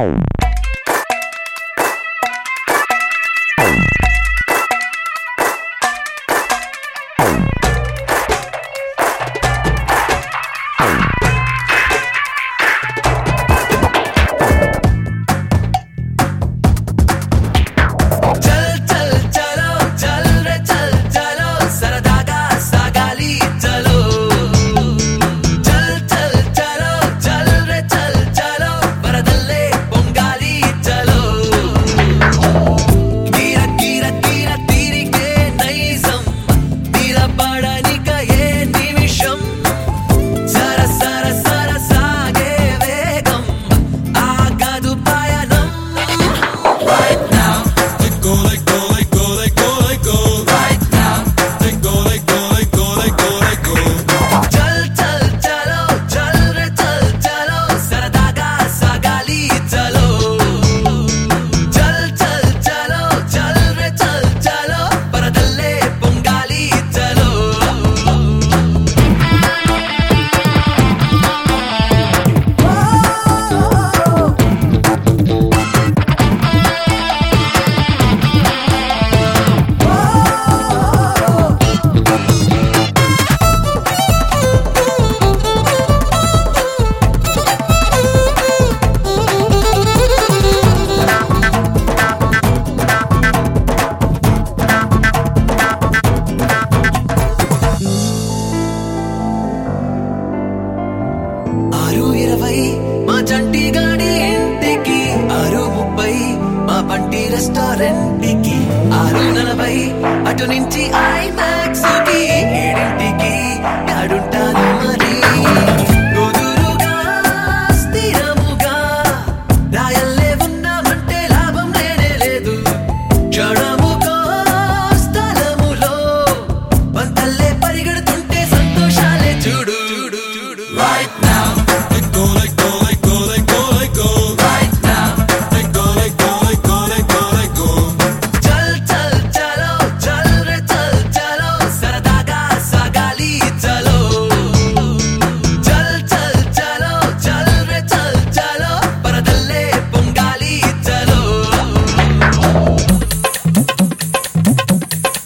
Bye. ఆరింటికి ఆరు నలభై అటు నుంచి ఆయన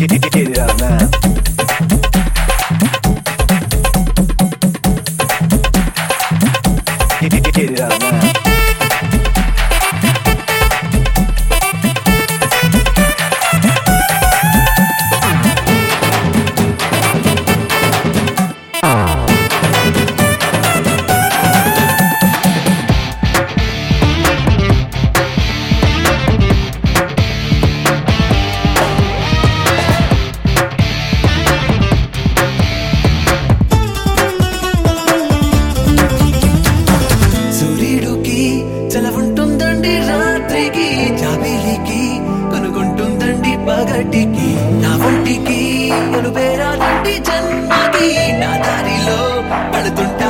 Get it up now. పగటికి నా ఒంటికి అనుబేరాలంటి జన్మకి నా దారిలో పడుతుంటా